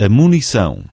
a munição.